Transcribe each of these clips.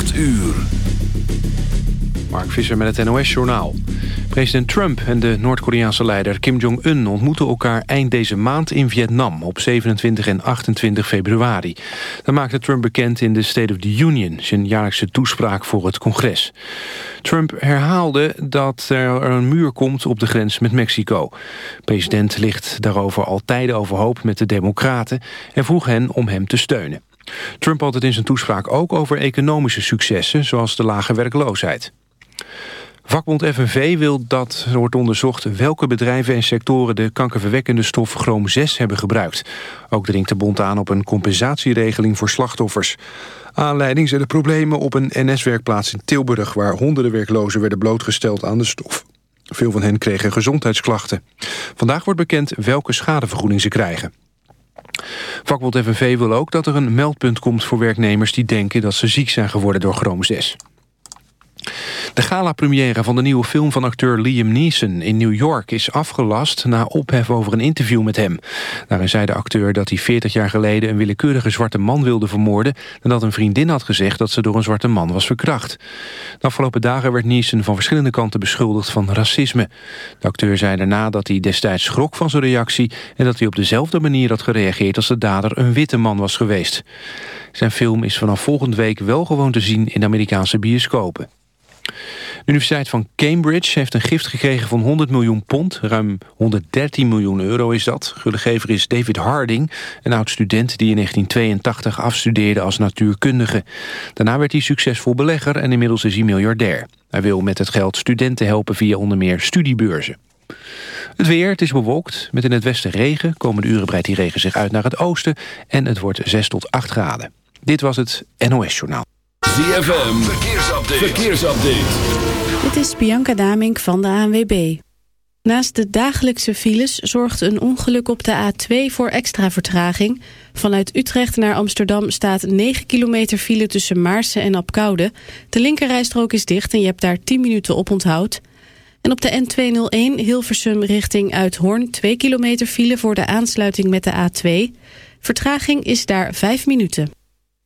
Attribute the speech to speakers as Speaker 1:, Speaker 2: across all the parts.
Speaker 1: 8 uur.
Speaker 2: Mark Visser met het NOS-journaal. President Trump en de Noord-Koreaanse leider Kim Jong-un ontmoeten elkaar eind deze maand in Vietnam op 27 en 28 februari. Dat maakte Trump bekend in de State of the Union, zijn jaarlijkse toespraak voor het congres. Trump herhaalde dat er een muur komt op de grens met Mexico. De president ligt daarover al tijden overhoop met de democraten en vroeg hen om hem te steunen. Trump had het in zijn toespraak ook over economische successen, zoals de lage werkloosheid. Vakbond FNV wil dat er wordt onderzocht welke bedrijven en sectoren de kankerverwekkende stof chroom 6 hebben gebruikt. Ook dringt de bond aan op een compensatieregeling voor slachtoffers. Aanleiding zijn de problemen op een NS-werkplaats in Tilburg... waar honderden werklozen werden blootgesteld aan de stof. Veel van hen kregen gezondheidsklachten. Vandaag wordt bekend welke schadevergoeding ze krijgen. Vakbond FNV wil ook dat er een meldpunt komt voor werknemers... die denken dat ze ziek zijn geworden door chroom 6. De gala-première van de nieuwe film van acteur Liam Neeson in New York is afgelast na ophef over een interview met hem. Daarin zei de acteur dat hij 40 jaar geleden een willekeurige zwarte man wilde vermoorden en dat een vriendin had gezegd dat ze door een zwarte man was verkracht. De afgelopen dagen werd Neeson van verschillende kanten beschuldigd van racisme. De acteur zei daarna dat hij destijds schrok van zijn reactie en dat hij op dezelfde manier had gereageerd als de dader een witte man was geweest. Zijn film is vanaf volgende week wel gewoon te zien in de Amerikaanse bioscopen. De Universiteit van Cambridge heeft een gift gekregen van 100 miljoen pond. Ruim 113 miljoen euro is dat. Gullegever is David Harding, een oud-student die in 1982 afstudeerde als natuurkundige. Daarna werd hij succesvol belegger en inmiddels is hij miljardair. Hij wil met het geld studenten helpen via onder meer studiebeurzen. Het weer, het is bewolkt, met in het westen regen. Komende uren breidt die regen zich uit naar het oosten en het wordt 6 tot 8 graden. Dit was het NOS Journaal.
Speaker 1: ZFM, verkeersupdate. verkeersupdate.
Speaker 3: Dit is Bianca Damink van de ANWB. Naast de dagelijkse files zorgt een ongeluk op de A2 voor extra vertraging. Vanuit Utrecht naar Amsterdam staat 9 kilometer file tussen Maarsen en Apkoude. De linkerrijstrook is dicht en je hebt daar 10 minuten op onthoud. En op de N201 Hilversum richting Uithoorn 2 kilometer file voor de aansluiting met de A2. Vertraging is daar 5 minuten.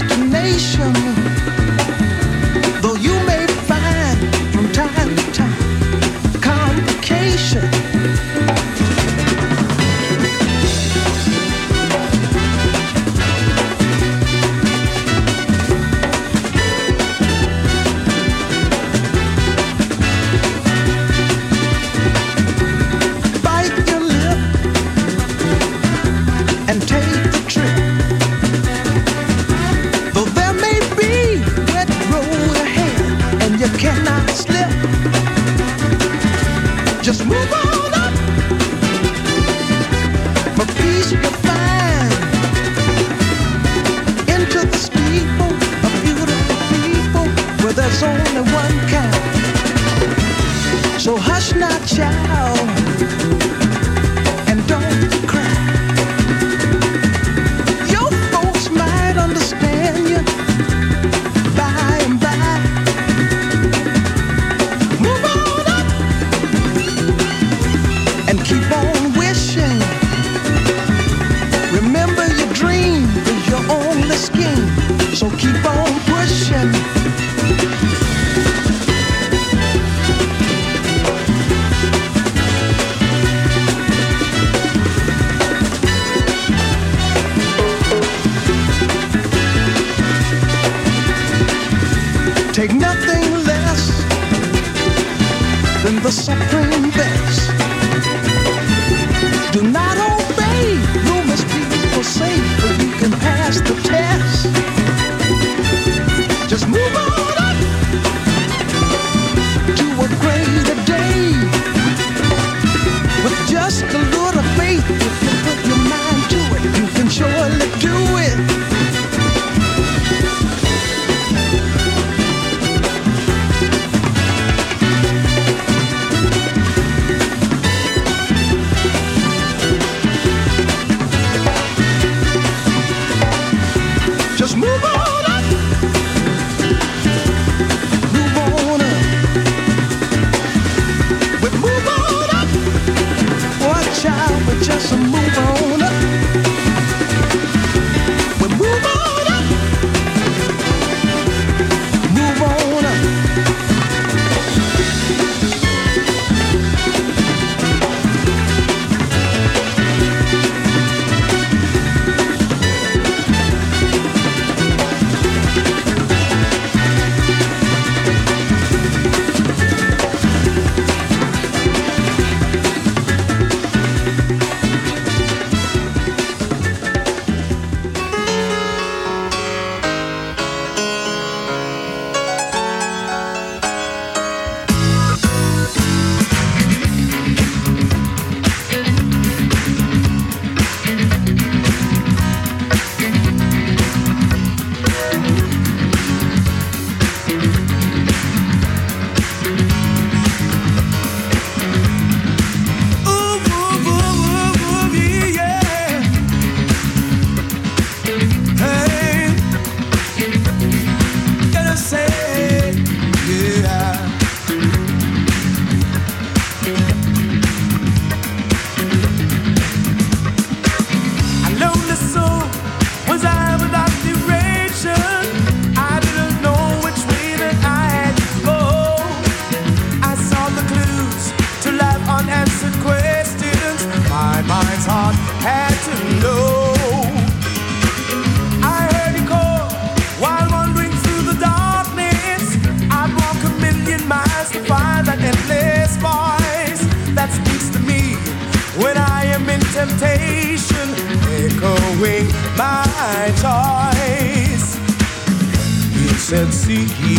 Speaker 4: Destination.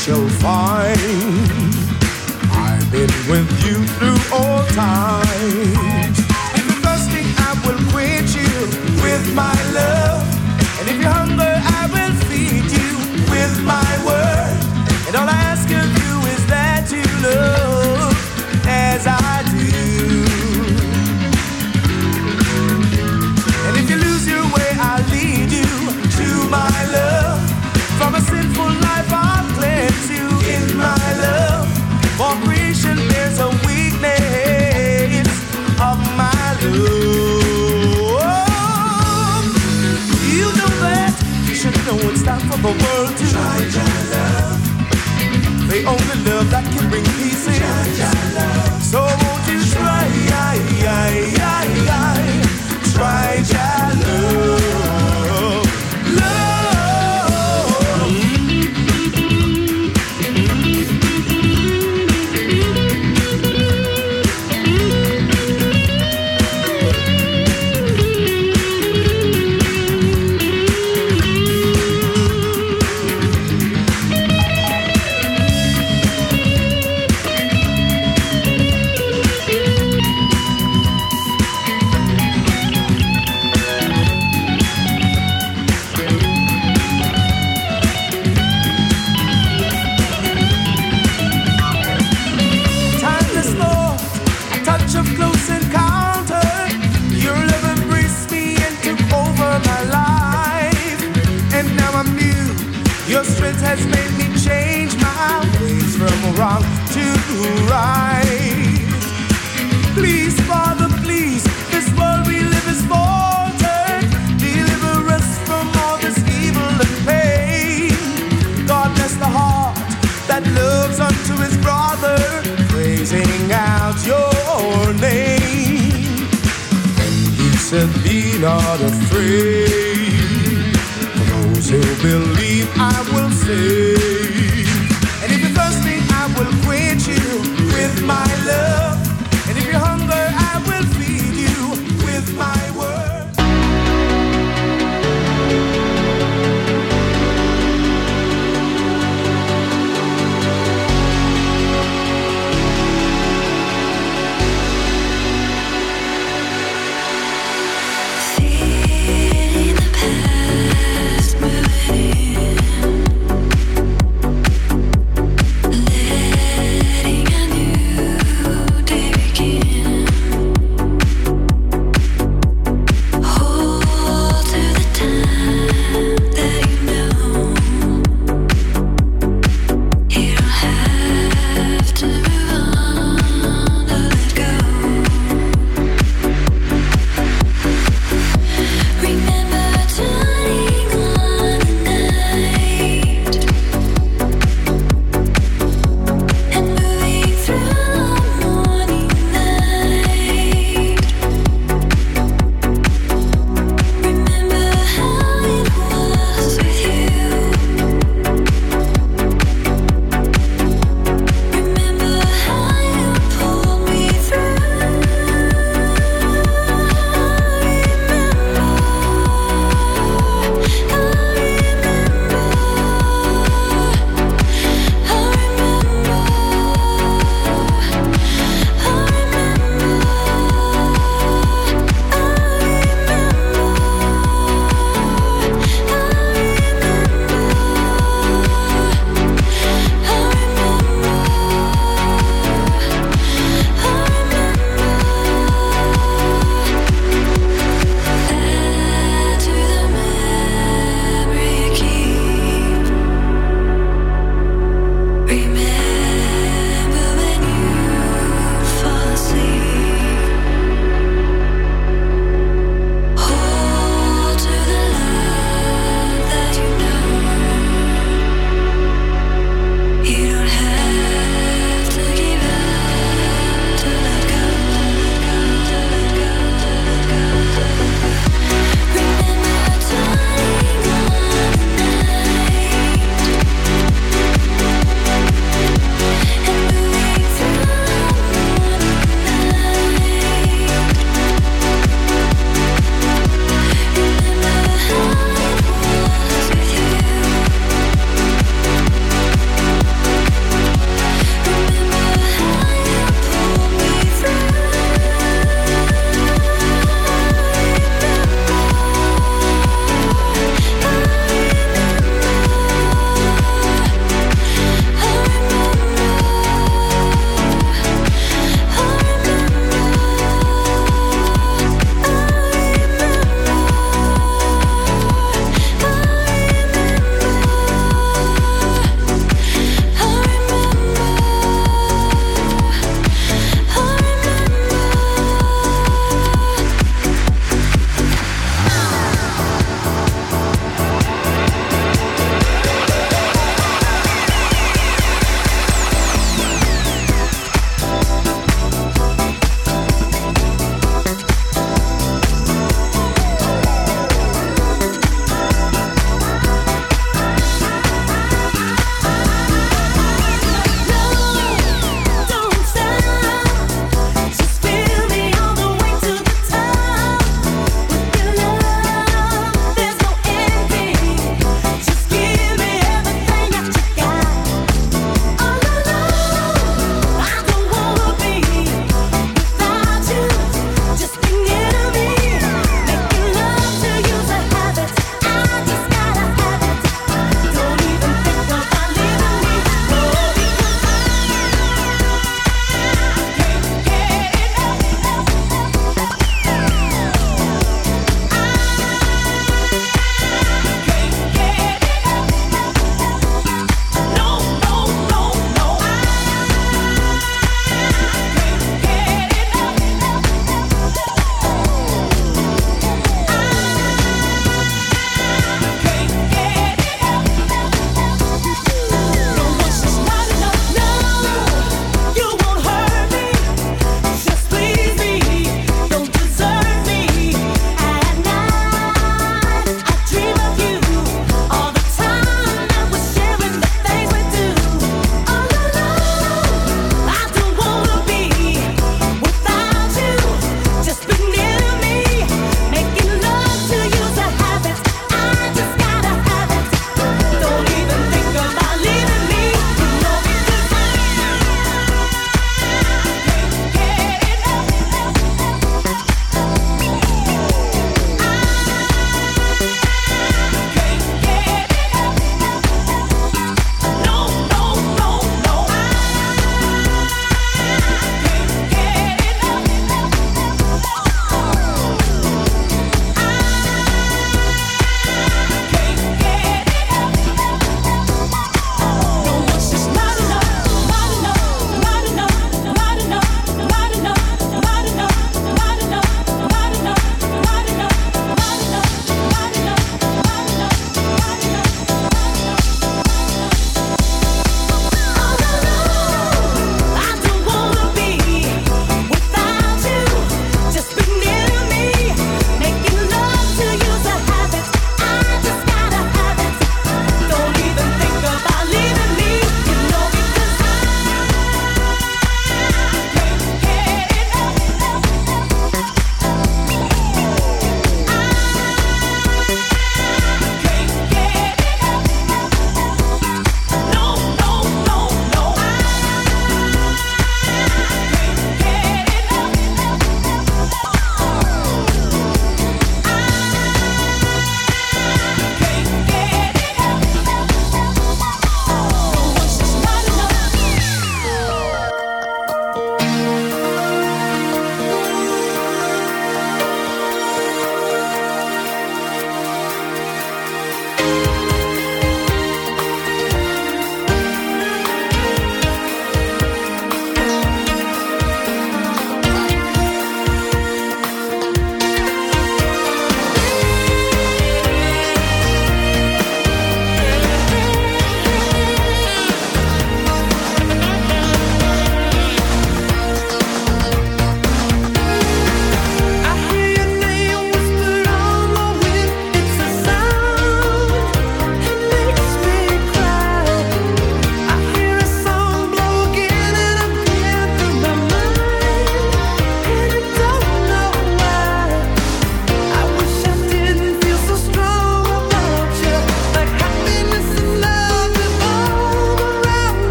Speaker 5: shall find I've been with you through all times. And thirsting, I will quit you with my it's time for the world to try your love. The only love that can bring peace in. Try love. So won't you
Speaker 6: try, try, try, try, try, try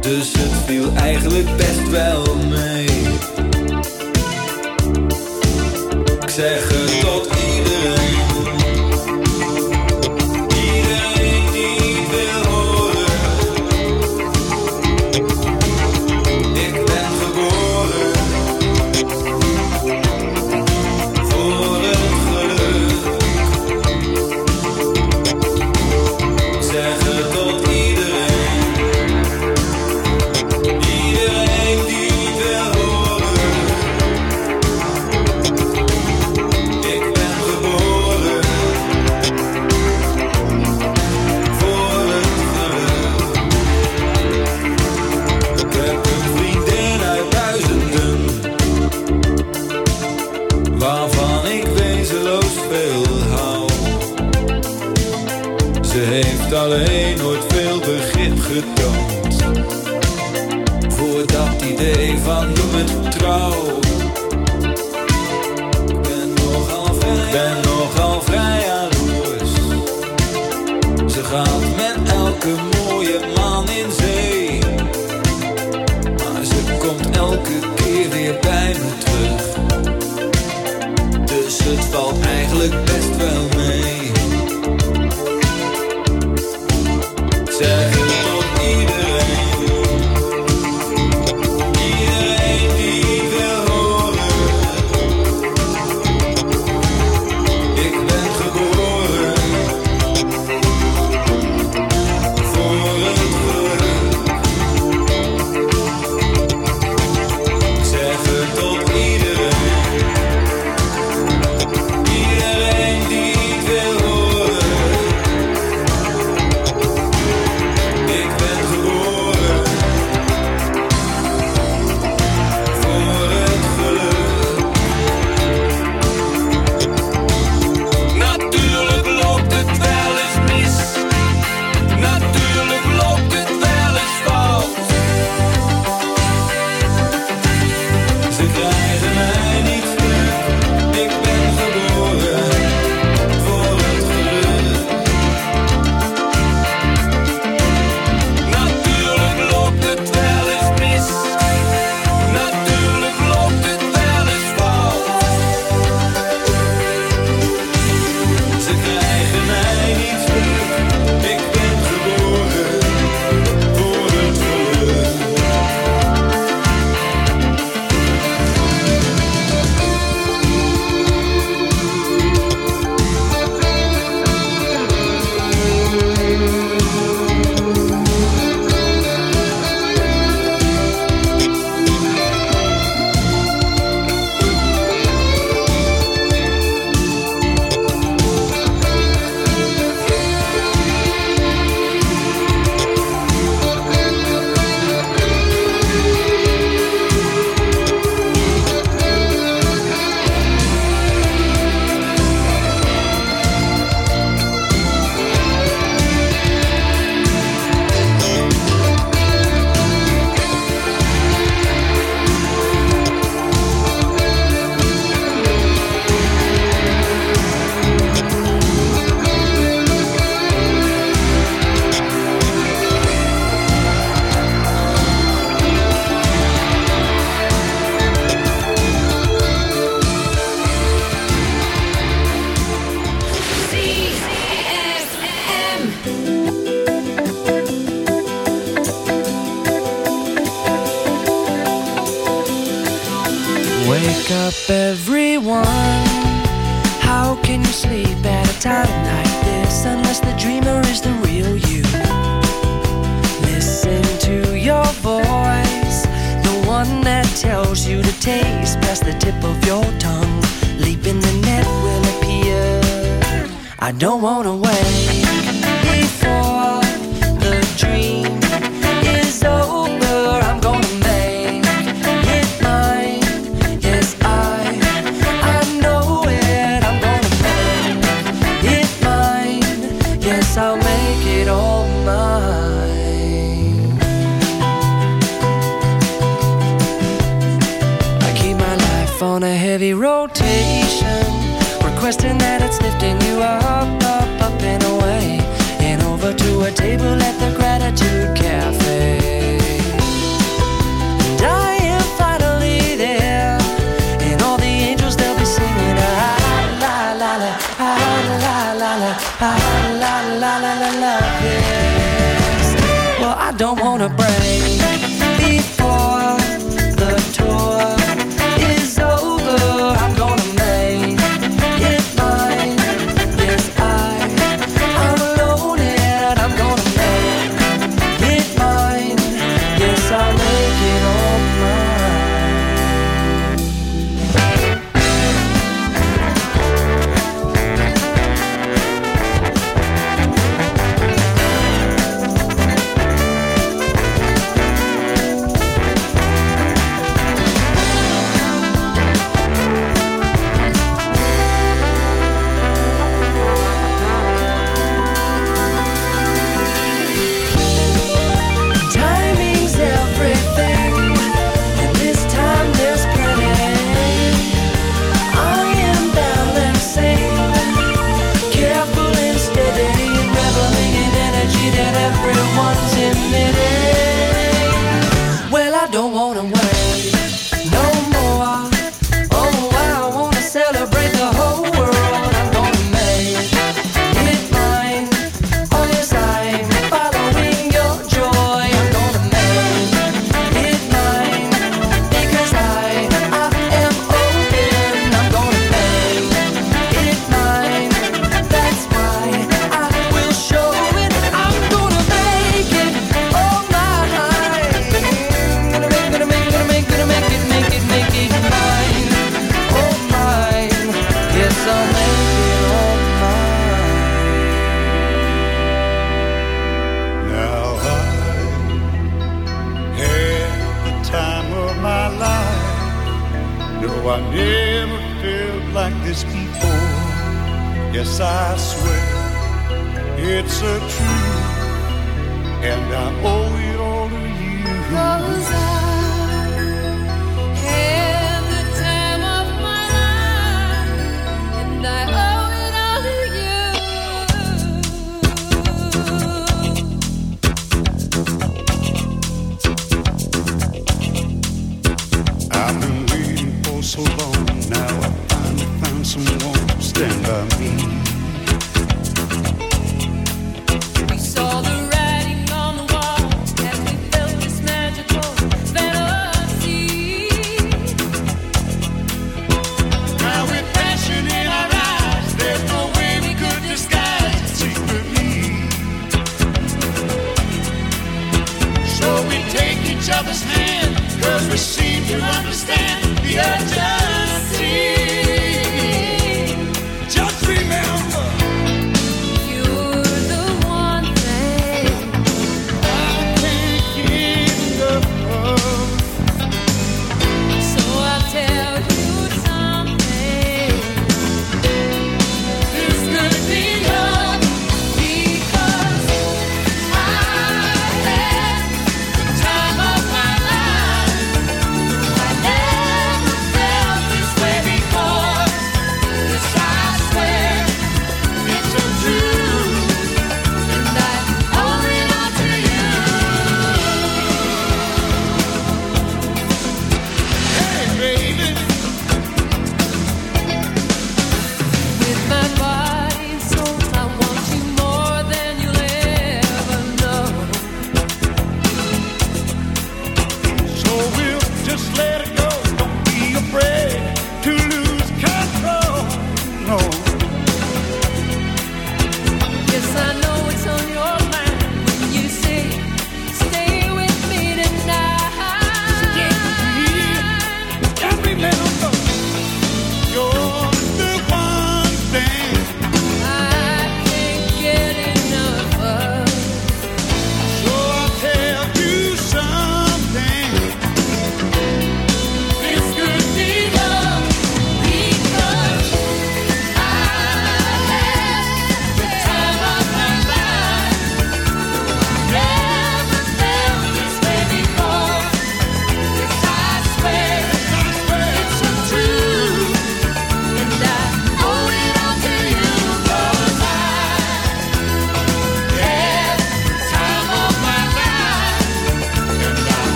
Speaker 6: Dus het viel eigenlijk best wel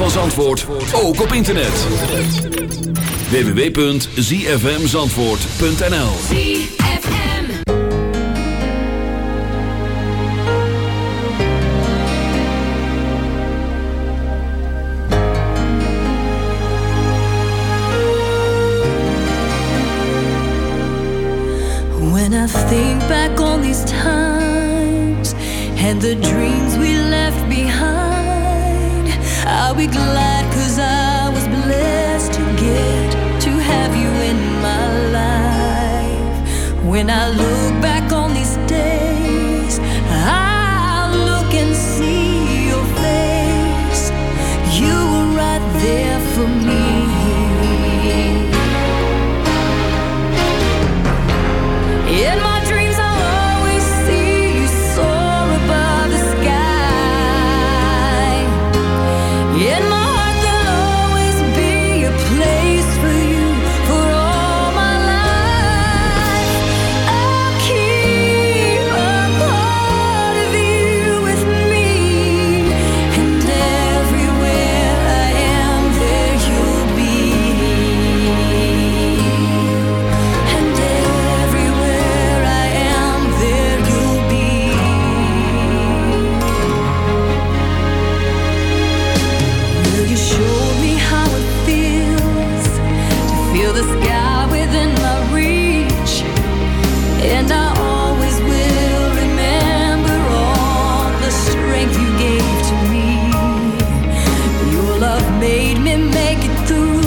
Speaker 6: van
Speaker 1: Zandvoort ook op internet. www.zfmzandvoort.nl
Speaker 7: When I think back on these times And the dreams when I look me make it through.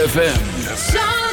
Speaker 1: ZFM.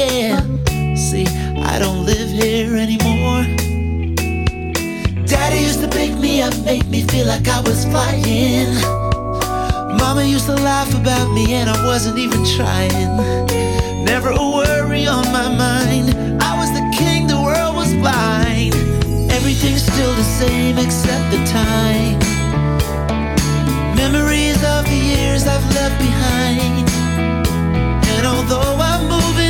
Speaker 8: Yeah. See, I don't live here anymore. Daddy used to pick me up, make me feel like I was flying. Mama used to laugh about me, and I wasn't even trying. Never a worry on my mind. I was the king, the world was blind. Everything's still the same except the time. Memories of the years I've left behind. And although I'm moving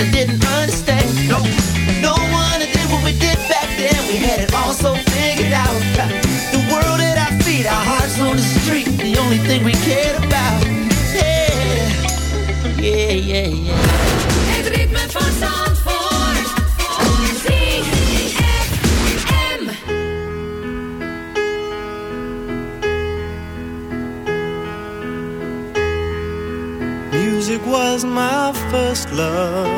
Speaker 8: all. Didn't understand. No, no one did what we did back then. We had it all so figured out. The world at our feet, our hearts on the street, the only thing we cared about. Yeah, yeah, yeah, yeah.
Speaker 7: Het ritme van Zandvoort. ZFM.
Speaker 9: Music was my first love,